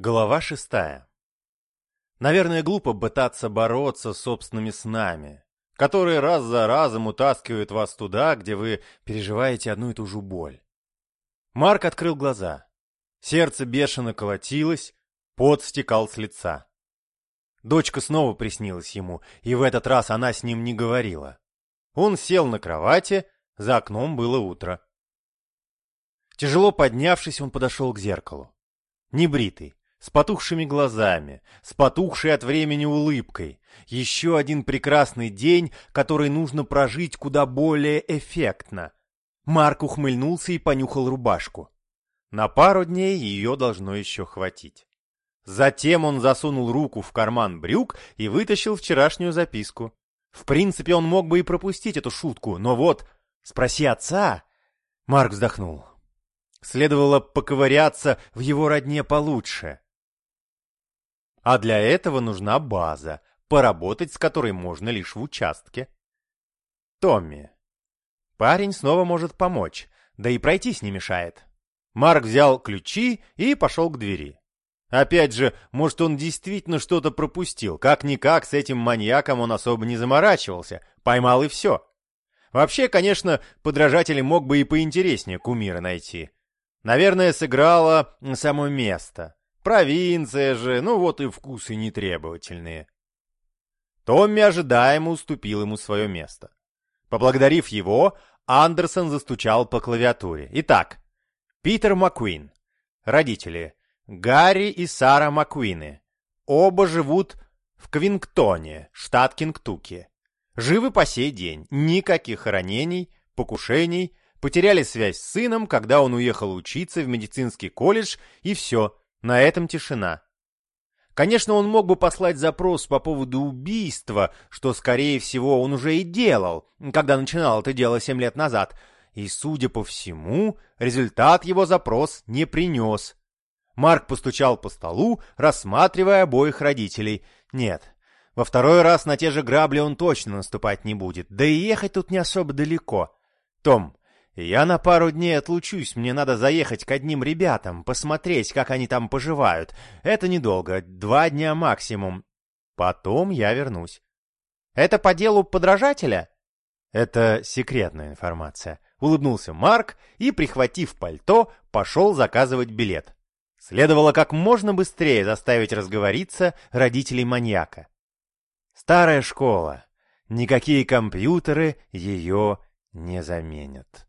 Глава шестая. Наверное, глупо пытаться бороться с собственными снами, которые раз за разом утаскивают вас туда, где вы переживаете одну и ту же боль. Марк открыл глаза. Сердце бешено колотилось, пот стекал с лица. Дочка снова приснилась ему, и в этот раз она с ним не говорила. Он сел на кровати, за окном было утро. Тяжело поднявшись, он подошел к зеркалу. Небритый, с потухшими глазами, с потухшей от времени улыбкой. Еще один прекрасный день, который нужно прожить куда более эффектно. Марк ухмыльнулся и понюхал рубашку. На пару дней ее должно еще хватить. Затем он засунул руку в карман брюк и вытащил вчерашнюю записку. В принципе, он мог бы и пропустить эту шутку, но вот, спроси отца. Марк вздохнул. Следовало поковыряться в его родне получше. А для этого нужна база, поработать с которой можно лишь в участке. Томми. Парень снова может помочь, да и пройтись не мешает. Марк взял ключи и пошел к двери. Опять же, может, он действительно что-то пропустил. Как-никак, с этим маньяком он особо не заморачивался. Поймал и все. Вообще, конечно, подражателей мог бы и поинтереснее кумира найти. Наверное, сыграло само место. Провинция же, ну вот и вкусы нетребовательные. Томми ожидаемо уступил ему свое место. Поблагодарив его, Андерсон застучал по клавиатуре. Итак, Питер Маккуин. Родители. Гарри и Сара Маккуины. Оба живут в Квингтоне, штат Кингтуки. Живы по сей день. Никаких ранений, покушений. Потеряли связь с сыном, когда он уехал учиться в медицинский колледж, и все. На этом тишина. Конечно, он мог бы послать запрос по поводу убийства, что, скорее всего, он уже и делал, когда начинал это дело семь лет назад, и, судя по всему, результат его запрос не принес. Марк постучал по столу, рассматривая обоих родителей. Нет, во второй раз на те же грабли он точно наступать не будет, да и ехать тут не особо далеко. Том, «Я на пару дней отлучусь, мне надо заехать к одним ребятам, посмотреть, как они там поживают. Это недолго, два дня максимум. Потом я вернусь». «Это по делу подражателя?» «Это секретная информация», — улыбнулся Марк и, прихватив пальто, пошел заказывать билет. Следовало как можно быстрее заставить разговориться родителей маньяка. Старая школа. Никакие компьютеры ее не заменят.